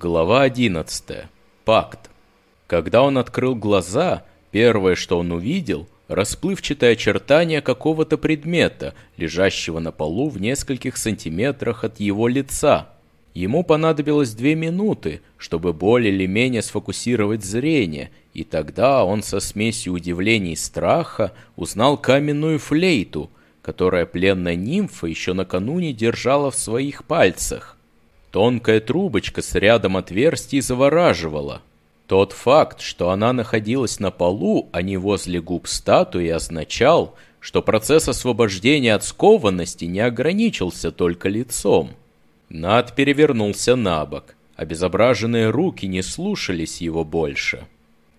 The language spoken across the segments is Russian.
Глава 11. Пакт. Когда он открыл глаза, первое, что он увидел, расплывчатое очертание какого-то предмета, лежащего на полу в нескольких сантиметрах от его лица. Ему понадобилось две минуты, чтобы более или менее сфокусировать зрение, и тогда он со смесью удивления и страха узнал каменную флейту, которая пленная нимфа еще накануне держала в своих пальцах. Тонкая трубочка с рядом отверстий завораживала. Тот факт, что она находилась на полу, а не возле губ статуи, означал, что процесс освобождения от скованности не ограничился только лицом. Над перевернулся на бок. Обезображенные руки не слушались его больше.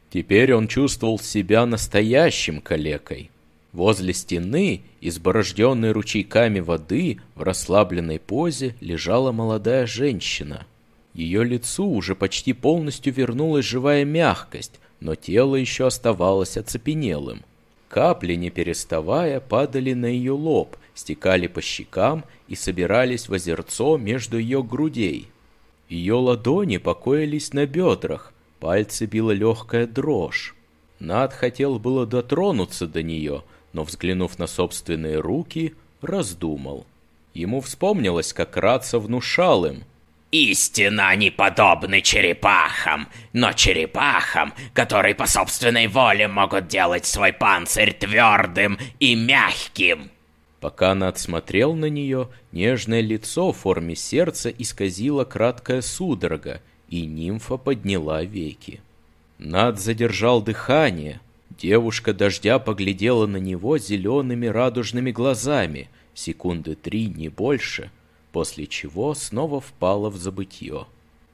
Теперь он чувствовал себя настоящим калекой. Возле стены, изборожденной ручейками воды, в расслабленной позе лежала молодая женщина. Ее лицу уже почти полностью вернулась живая мягкость, но тело еще оставалось оцепенелым. Капли, не переставая, падали на ее лоб, стекали по щекам и собирались в озерцо между ее грудей. Ее ладони покоились на бедрах, пальцы била легкая дрожь. Над хотел было дотронуться до нее, но, взглянув на собственные руки, раздумал. Ему вспомнилось, как Раца внушал им. «Истинно они подобны черепахам, но черепахам, которые по собственной воле могут делать свой панцирь твердым и мягким». Пока Над смотрел на нее, нежное лицо в форме сердца исказило краткая судорога, и нимфа подняла веки. Над задержал дыхание, Девушка дождя поглядела на него зелеными радужными глазами, секунды три, не больше, после чего снова впала в забытье.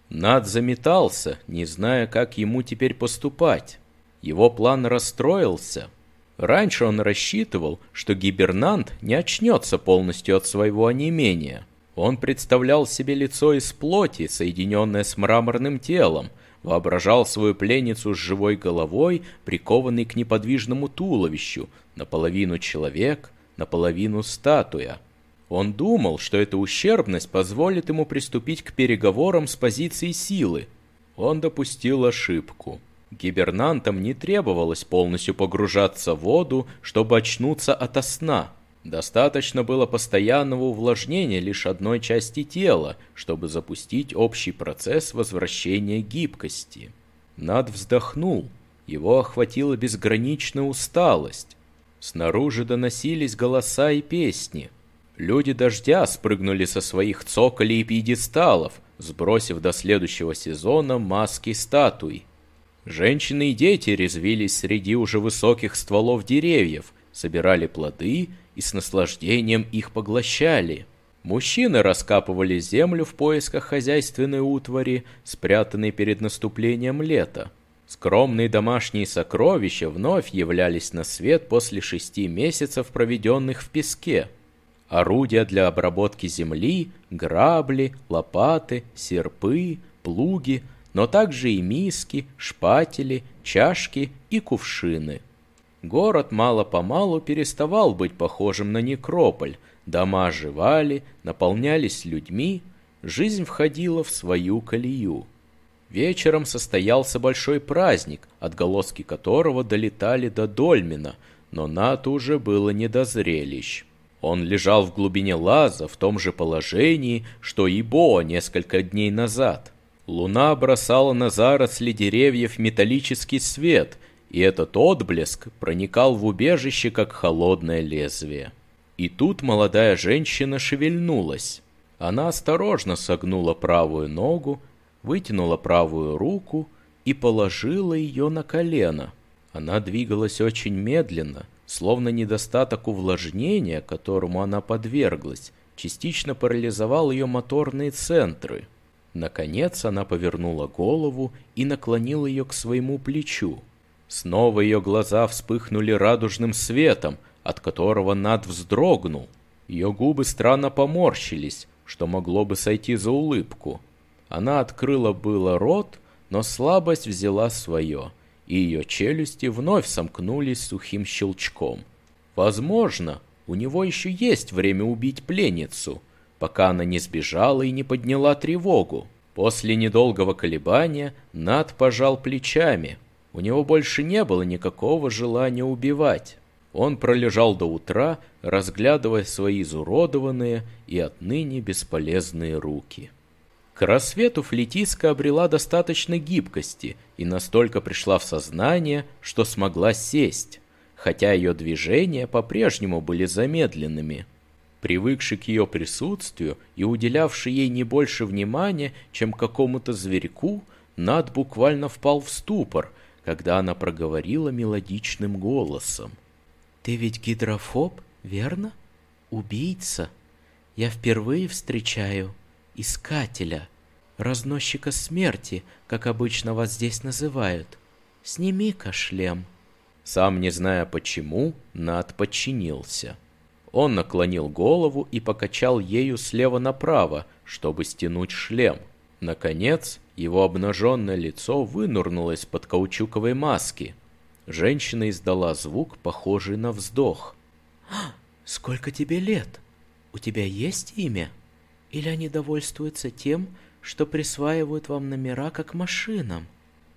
Над заметался, не зная, как ему теперь поступать. Его план расстроился. Раньше он рассчитывал, что гибернант не очнется полностью от своего онемения. Он представлял себе лицо из плоти, соединенное с мраморным телом, воображал свою пленницу с живой головой, прикованной к неподвижному туловищу, наполовину человек, наполовину статуя. Он думал, что эта ущербность позволит ему приступить к переговорам с позиции силы. Он допустил ошибку. Гибернантам не требовалось полностью погружаться в воду, чтобы очнуться ото сна – Достаточно было постоянного увлажнения лишь одной части тела, чтобы запустить общий процесс возвращения гибкости. Над вздохнул. Его охватила безграничная усталость. Снаружи доносились голоса и песни. Люди дождя спрыгнули со своих цоколей и пьедесталов, сбросив до следующего сезона маски статуй. Женщины и дети резвились среди уже высоких стволов деревьев, собирали плоды и с наслаждением их поглощали. Мужчины раскапывали землю в поисках хозяйственной утвари, спрятанной перед наступлением лета. Скромные домашние сокровища вновь являлись на свет после шести месяцев, проведенных в песке. Орудия для обработки земли, грабли, лопаты, серпы, плуги, но также и миски, шпатели, чашки и кувшины. Город мало-помалу переставал быть похожим на некрополь, дома оживали, наполнялись людьми, жизнь входила в свою колею. Вечером состоялся большой праздник, отголоски которого долетали до Дольмина, но Нату уже было не до зрелищ. Он лежал в глубине лаза в том же положении, что и Бо несколько дней назад. Луна бросала на заросли деревьев металлический свет, и этот отблеск проникал в убежище, как холодное лезвие. И тут молодая женщина шевельнулась. Она осторожно согнула правую ногу, вытянула правую руку и положила ее на колено. Она двигалась очень медленно, словно недостаток увлажнения, которому она подверглась, частично парализовал ее моторные центры. Наконец она повернула голову и наклонила ее к своему плечу. Снова ее глаза вспыхнули радужным светом, от которого Над вздрогнул. Ее губы странно поморщились, что могло бы сойти за улыбку. Она открыла было рот, но слабость взяла свое, и ее челюсти вновь сомкнулись сухим щелчком. Возможно, у него еще есть время убить пленницу, пока она не сбежала и не подняла тревогу. После недолгого колебания Над пожал плечами. У него больше не было никакого желания убивать. Он пролежал до утра, разглядывая свои изуродованные и отныне бесполезные руки. К рассвету Флетиска обрела достаточно гибкости и настолько пришла в сознание, что смогла сесть, хотя ее движения по-прежнему были замедленными. Привыкший к ее присутствию и уделявший ей не больше внимания, чем какому-то зверьку, Над буквально впал в ступор, когда она проговорила мелодичным голосом. «Ты ведь гидрофоб, верно? Убийца? Я впервые встречаю искателя, разносчика смерти, как обычно вас здесь называют. Сними-ка шлем». Сам не зная почему, Над подчинился. Он наклонил голову и покачал ею слева направо, чтобы стянуть шлем. Наконец, его обнаженное лицо вынурнуло из-под каучуковой маски. Женщина издала звук, похожий на вздох. «Сколько тебе лет? У тебя есть имя?» Или они довольствуются тем, что присваивают вам номера как машинам?»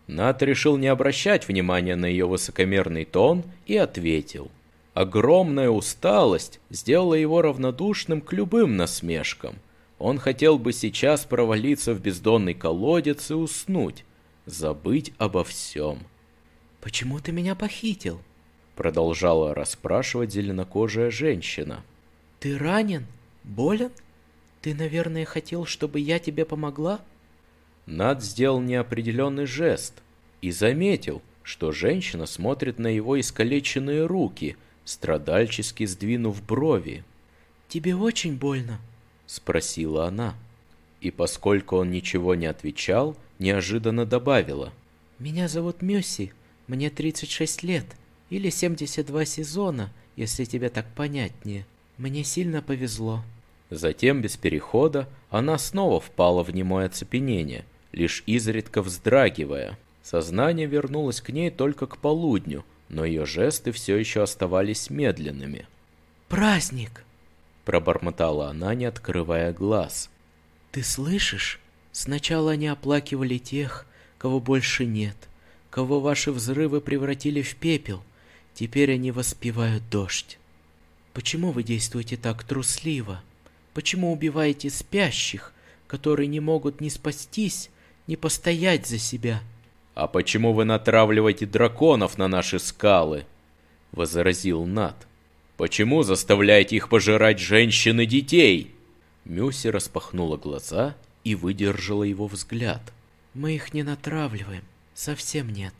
Нат решил не обращать внимания на ее высокомерный тон и ответил. Огромная усталость сделала его равнодушным к любым насмешкам. Он хотел бы сейчас провалиться в бездонный колодец и уснуть, забыть обо всем. «Почему ты меня похитил?» Продолжала расспрашивать зеленокожая женщина. «Ты ранен? Болен?» «Ты, наверное, хотел, чтобы я тебе помогла?» Над сделал неопределенный жест и заметил, что женщина смотрит на его искалеченные руки, страдальчески сдвинув брови. «Тебе очень больно?» — спросила она. И поскольку он ничего не отвечал, неожиданно добавила. «Меня зовут Мюси, мне 36 лет, или 72 сезона, если тебе так понятнее. Мне сильно повезло». Затем, без перехода, она снова впала в немое оцепенение, лишь изредка вздрагивая. Сознание вернулось к ней только к полудню, но ее жесты все еще оставались медленными. «Праздник!» – пробормотала она, не открывая глаз. «Ты слышишь? Сначала они оплакивали тех, кого больше нет, кого ваши взрывы превратили в пепел. Теперь они воспевают дождь. Почему вы действуете так трусливо?» Почему убиваете спящих, которые не могут ни спастись, ни постоять за себя? А почему вы натравливаете драконов на наши скалы? Возразил Нат. Почему заставляете их пожирать женщин и детей? Мюси распахнула глаза и выдержала его взгляд. Мы их не натравливаем, совсем нет,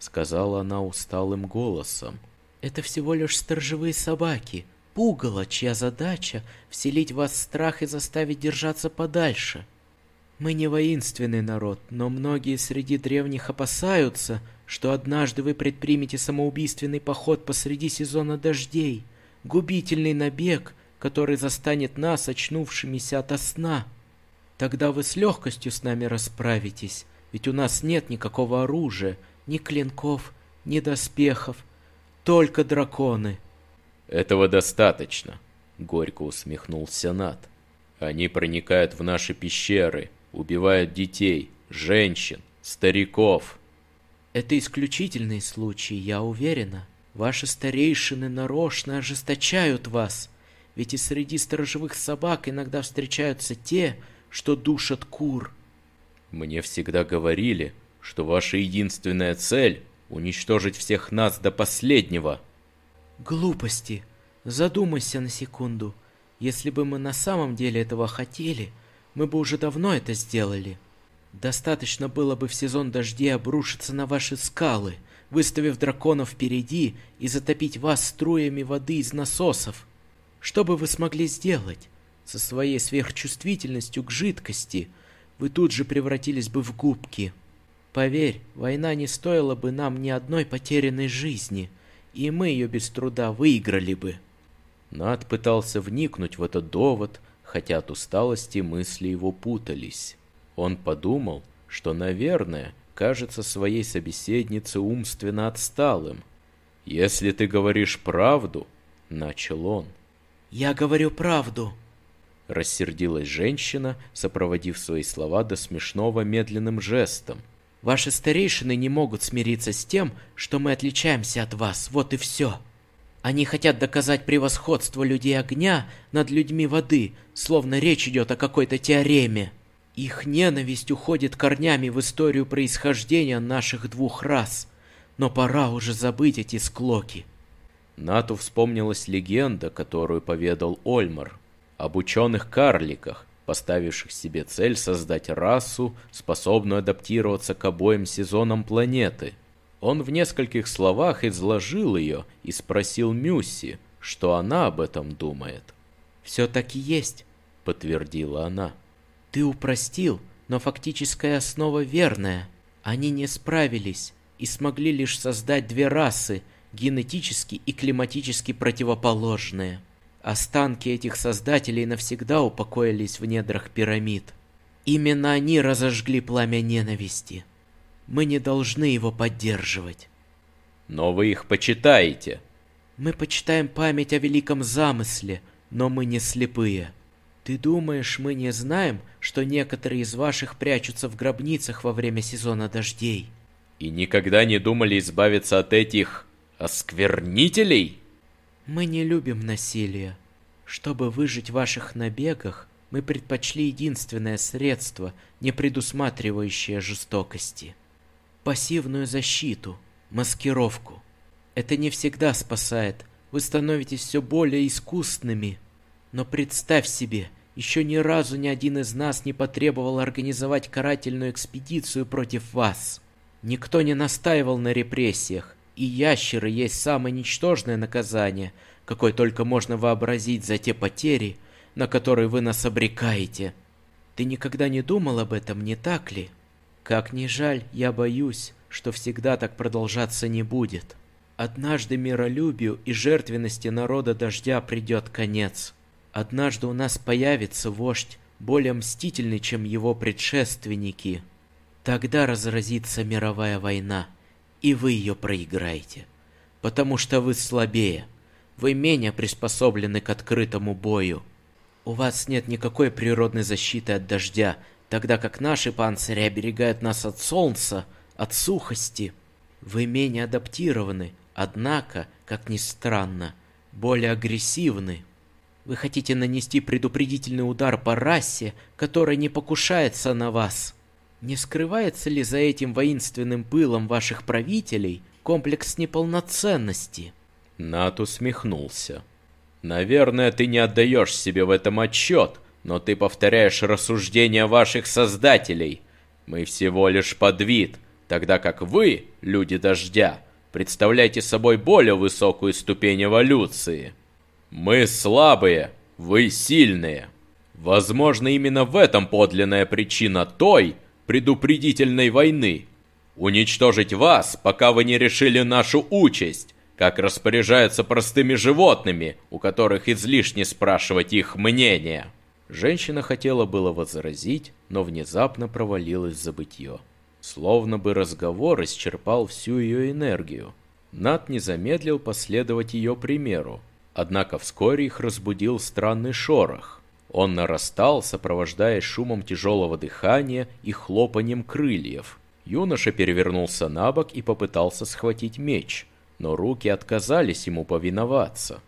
сказала она усталым голосом. Это всего лишь сторожевые собаки, пугало, чья задача — вселить в вас страх и заставить держаться подальше. Мы не воинственный народ, но многие среди древних опасаются, что однажды вы предпримете самоубийственный поход посреди сезона дождей, губительный набег, который застанет нас, очнувшимися ото сна. Тогда вы с легкостью с нами расправитесь, ведь у нас нет никакого оружия, ни клинков, ни доспехов, только драконы». «Этого достаточно», — горько усмехнулся Нат. «Они проникают в наши пещеры, убивают детей, женщин, стариков». «Это исключительный случай, я уверена. Ваши старейшины нарочно ожесточают вас, ведь и среди сторожевых собак иногда встречаются те, что душат кур». «Мне всегда говорили, что ваша единственная цель — уничтожить всех нас до последнего», Глупости. Задумайся на секунду. Если бы мы на самом деле этого хотели, мы бы уже давно это сделали. Достаточно было бы в сезон дождей обрушиться на ваши скалы, выставив драконов впереди и затопить вас струями воды из насосов. Что бы вы смогли сделать? Со своей сверхчувствительностью к жидкости вы тут же превратились бы в губки. Поверь, война не стоила бы нам ни одной потерянной жизни — и мы ее без труда выиграли бы. Над пытался вникнуть в этот довод, хотя от усталости мысли его путались. Он подумал, что, наверное, кажется своей собеседнице умственно отсталым. «Если ты говоришь правду», — начал он. «Я говорю правду», — Рассердилась женщина, сопроводив свои слова до смешного медленным жестом. «Ваши старейшины не могут смириться с тем, что мы отличаемся от вас, вот и все. Они хотят доказать превосходство людей огня над людьми воды, словно речь идет о какой-то теореме. Их ненависть уходит корнями в историю происхождения наших двух рас, но пора уже забыть эти склоки». Нату вспомнилась легенда, которую поведал Ольмар об ученых-карликах, поставивших себе цель создать расу, способную адаптироваться к обоим сезонам планеты. Он в нескольких словах изложил ее и спросил Мюсси, что она об этом думает. «Все так и есть», — подтвердила она. «Ты упростил, но фактическая основа верная. Они не справились и смогли лишь создать две расы, генетически и климатически противоположные». Останки этих создателей навсегда упокоились в недрах пирамид. Именно они разожгли пламя ненависти. Мы не должны его поддерживать. Но вы их почитаете. Мы почитаем память о великом замысле, но мы не слепые. Ты думаешь, мы не знаем, что некоторые из ваших прячутся в гробницах во время сезона дождей? И никогда не думали избавиться от этих осквернителей? Мы не любим насилие. Чтобы выжить в ваших набегах, мы предпочли единственное средство, не предусматривающее жестокости. Пассивную защиту, маскировку. Это не всегда спасает, вы становитесь все более искусными. Но представь себе, еще ни разу ни один из нас не потребовал организовать карательную экспедицию против вас. Никто не настаивал на репрессиях, и ящеры есть самое ничтожное наказание, какое только можно вообразить за те потери, на которые вы нас обрекаете. Ты никогда не думал об этом, не так ли? Как ни жаль, я боюсь, что всегда так продолжаться не будет. Однажды миролюбию и жертвенности народа дождя придет конец. Однажды у нас появится вождь, более мстительный, чем его предшественники. Тогда разразится мировая война и вы ее проиграете. Потому что вы слабее. Вы менее приспособлены к открытому бою. У вас нет никакой природной защиты от дождя, тогда как наши панцири оберегают нас от солнца, от сухости. Вы менее адаптированы, однако, как ни странно, более агрессивны. Вы хотите нанести предупредительный удар по расе, которая не покушается на вас. Не скрывается ли за этим воинственным пылом ваших правителей комплекс неполноценности? Нат усмехнулся. Наверное, ты не отдаешь себе в этом отчет, но ты повторяешь рассуждения ваших создателей. Мы всего лишь подвид, тогда как вы, люди дождя, представляете собой более высокую ступень эволюции. Мы слабые, вы сильные. Возможно, именно в этом подлинная причина той, предупредительной войны. Уничтожить вас, пока вы не решили нашу участь, как распоряжаются простыми животными, у которых излишне спрашивать их мнение. Женщина хотела было возразить, но внезапно провалилась в забытье. Словно бы разговор исчерпал всю ее энергию. Нат не замедлил последовать ее примеру, однако вскоре их разбудил странный шорох. Он нарастал, сопровождаясь шумом тяжелого дыхания и хлопанием крыльев. Юноша перевернулся на бок и попытался схватить меч, но руки отказались ему повиноваться.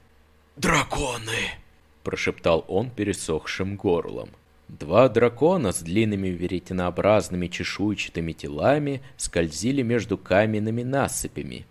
«Драконы!» – прошептал он пересохшим горлом. Два дракона с длинными веретенообразными чешуйчатыми телами скользили между каменными насыпями.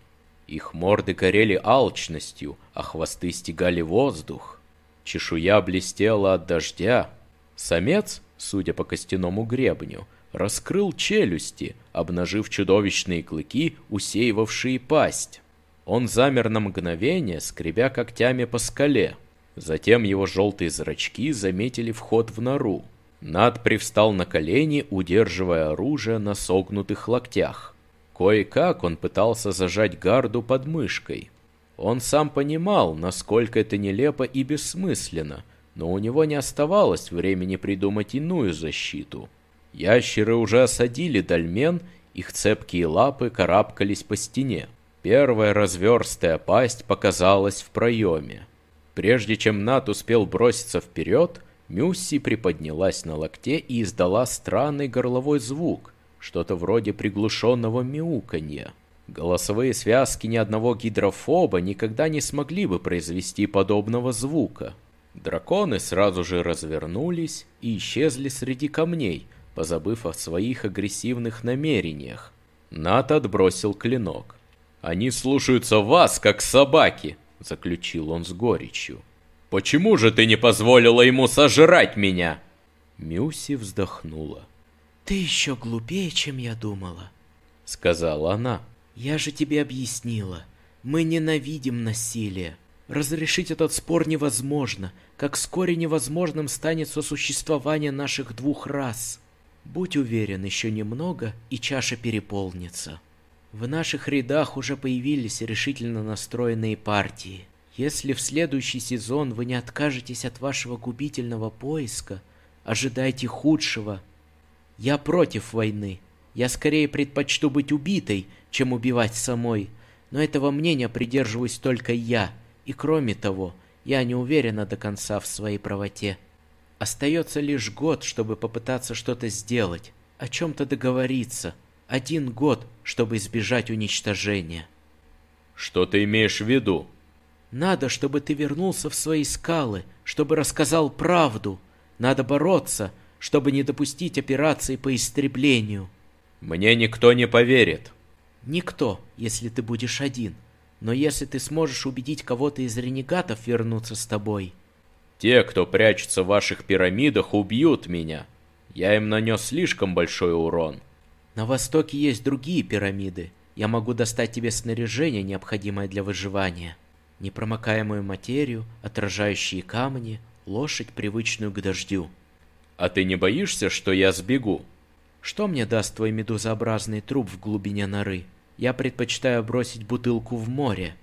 Их морды горели алчностью, а хвосты стегали воздух. Чешуя блестела от дождя. Самец, судя по костяному гребню, раскрыл челюсти, обнажив чудовищные клыки, усеивавшие пасть. Он замер на мгновение, скребя когтями по скале. Затем его желтые зрачки заметили вход в нору. Над привстал на колени, удерживая оружие на согнутых локтях. Кое-как он пытался зажать гарду под мышкой. Он сам понимал, насколько это нелепо и бессмысленно, но у него не оставалось времени придумать иную защиту. Ящеры уже осадили дольмен, их цепкие лапы карабкались по стене. Первая разверстая пасть показалась в проеме. Прежде чем Нат успел броситься вперед, Мюсси приподнялась на локте и издала странный горловой звук, что-то вроде приглушенного мяуканья. Голосовые связки ни одного гидрофоба никогда не смогли бы произвести подобного звука. Драконы сразу же развернулись и исчезли среди камней, позабыв о своих агрессивных намерениях. Нат отбросил клинок. «Они слушаются вас, как собаки!» — заключил он с горечью. «Почему же ты не позволила ему сожрать меня?» Мюси вздохнула. «Ты еще глупее, чем я думала», — сказала она. «Я же тебе объяснила. Мы ненавидим насилие. Разрешить этот спор невозможно, как вскоре невозможным станет сосуществование наших двух рас. Будь уверен, еще немного, и чаша переполнится. В наших рядах уже появились решительно настроенные партии. Если в следующий сезон вы не откажетесь от вашего губительного поиска, ожидайте худшего. Я против войны. Я скорее предпочту быть убитой, чем убивать самой. Но этого мнения придерживаюсь только я — и кроме того, я не уверена до конца в своей правоте. Остается лишь год, чтобы попытаться что-то сделать, о чем-то договориться. Один год, чтобы избежать уничтожения. Что ты имеешь в виду? Надо, чтобы ты вернулся в свои скалы, чтобы рассказал правду. Надо бороться, чтобы не допустить операции по истреблению. Мне никто не поверит. Никто, если ты будешь один. Но если ты сможешь убедить кого-то из ренегатов вернуться с тобой... Те, кто прячется в ваших пирамидах, убьют меня. Я им нанес слишком большой урон. На востоке есть другие пирамиды. Я могу достать тебе снаряжение, необходимое для выживания. Непромокаемую материю, отражающие камни, лошадь, привычную к дождю. А ты не боишься, что я сбегу? Что мне даст твой медузообразный труп в глубине норы? Я предпочитаю бросить бутылку в море.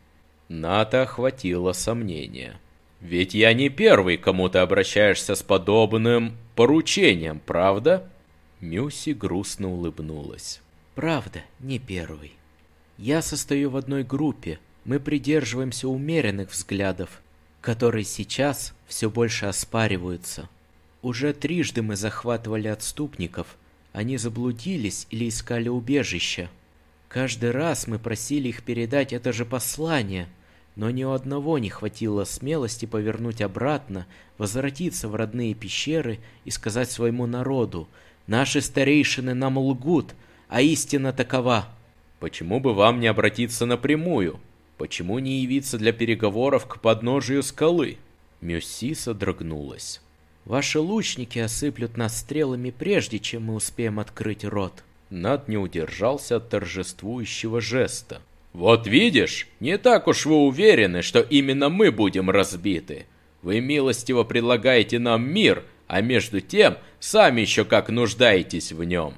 Ната охватило сомнение. Ведь я не первый, кому ты обращаешься с подобным поручением, правда? Мюси грустно улыбнулась. Правда, не первый. Я состою в одной группе. Мы придерживаемся умеренных взглядов, которые сейчас все больше оспариваются. Уже трижды мы захватывали отступников. Они заблудились или искали убежища. Каждый раз мы просили их передать это же послание, но ни у одного не хватило смелости повернуть обратно, возвратиться в родные пещеры и сказать своему народу «Наши старейшины нам лгут, а истина такова». Почему бы вам не обратиться напрямую? Почему не явиться для переговоров к подножию скалы? Мюсси содрогнулась. Ваши лучники осыплют нас стрелами прежде, чем мы успеем открыть рот. Над не удержался от торжествующего жеста. «Вот видишь, не так уж вы уверены, что именно мы будем разбиты. Вы милостиво предлагаете нам мир, а между тем сами еще как нуждаетесь в нем».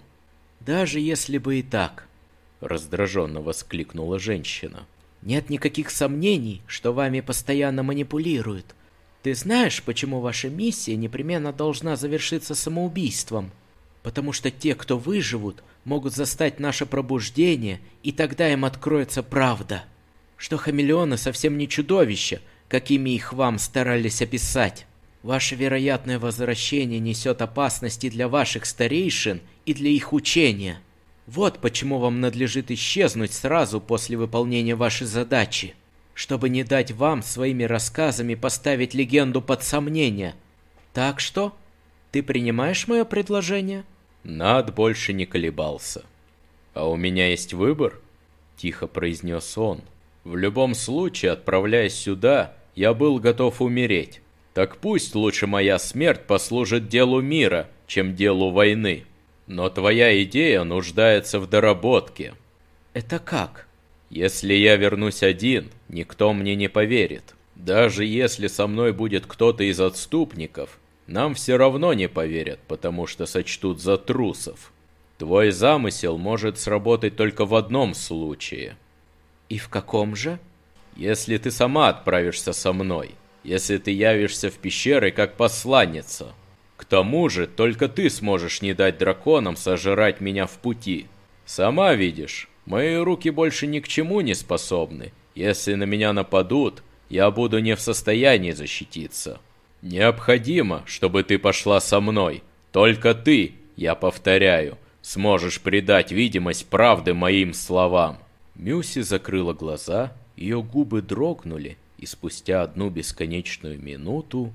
«Даже если бы и так», — раздраженно воскликнула женщина. «Нет никаких сомнений, что вами постоянно манипулируют. Ты знаешь, почему ваша миссия непременно должна завершиться самоубийством?» потому что те, кто выживут, могут застать наше пробуждение, и тогда им откроется правда, что хамелеоны совсем не чудовища, какими их вам старались описать. Ваше вероятное возвращение несет опасности для ваших старейшин и для их учения. Вот почему вам надлежит исчезнуть сразу после выполнения вашей задачи, чтобы не дать вам своими рассказами поставить легенду под сомнение. Так что, ты принимаешь мое предложение?» Над больше не колебался. «А у меня есть выбор?» – тихо произнес он. «В любом случае, отправляясь сюда, я был готов умереть. Так пусть лучше моя смерть послужит делу мира, чем делу войны. Но твоя идея нуждается в доработке». «Это как?» «Если я вернусь один, никто мне не поверит. Даже если со мной будет кто-то из отступников, нам все равно не поверят, потому что сочтут за трусов. Твой замысел может сработать только в одном случае. И в каком же? Если ты сама отправишься со мной. Если ты явишься в пещеры как посланница. К тому же, только ты сможешь не дать драконам сожрать меня в пути. Сама видишь, мои руки больше ни к чему не способны. Если на меня нападут, я буду не в состоянии защититься. Необходимо, чтобы ты пошла со мной. Только ты, я повторяю, сможешь придать видимость правды моим словам. Мюси закрыла глаза, ее губы дрогнули, и спустя одну бесконечную минуту...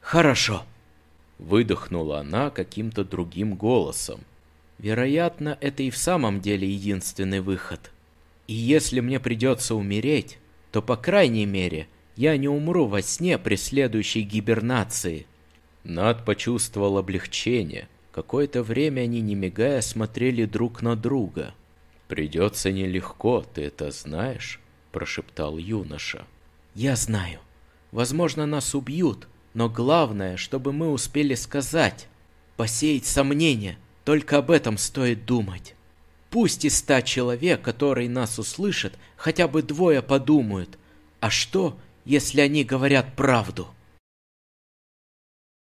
«Хорошо!» Выдохнула она каким-то другим голосом. «Вероятно, это и в самом деле единственный выход. И если мне придется умереть, то, по крайней мере, я не умру во сне при следующей гибернации». Над почувствовал облегчение. Какое-то время они, не мигая, смотрели друг на друга. «Придется нелегко, ты это знаешь?» – прошептал юноша. «Я знаю. Возможно, нас убьют, но главное, чтобы мы успели сказать. Посеять сомнения, только об этом стоит думать. Пусть из ста человек, которые нас услышат, хотя бы двое подумают. А что, если они говорят правду?»